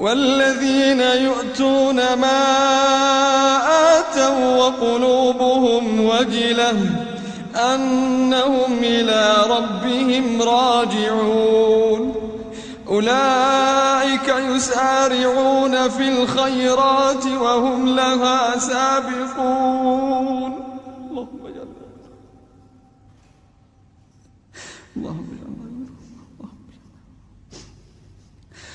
والذين يؤتون ما آتوا وقلوبهم وجلة أنهم إلى ربهم راجعون. أولئك يسارعون في الخيرات وهم لها سابقون. اللهم جل اللهم جل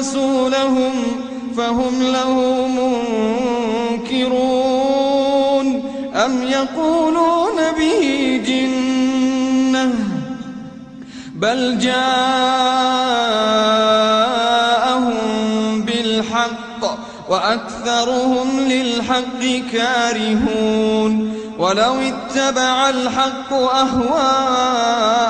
رسولهم فهم له منكرون. أم يقولون به جنة؟ بل جاءهم بالحق وأكثرهم للحق كارهون. ولو اتبع الحق أهواءهم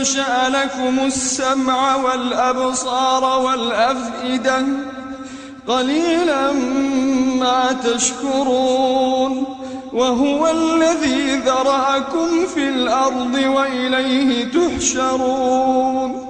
أنشأ لكم السمع والأبصار والأفئدة قليلا ما تشكرون وهو الذي ذرأكم في الأرض وإليه تحشرون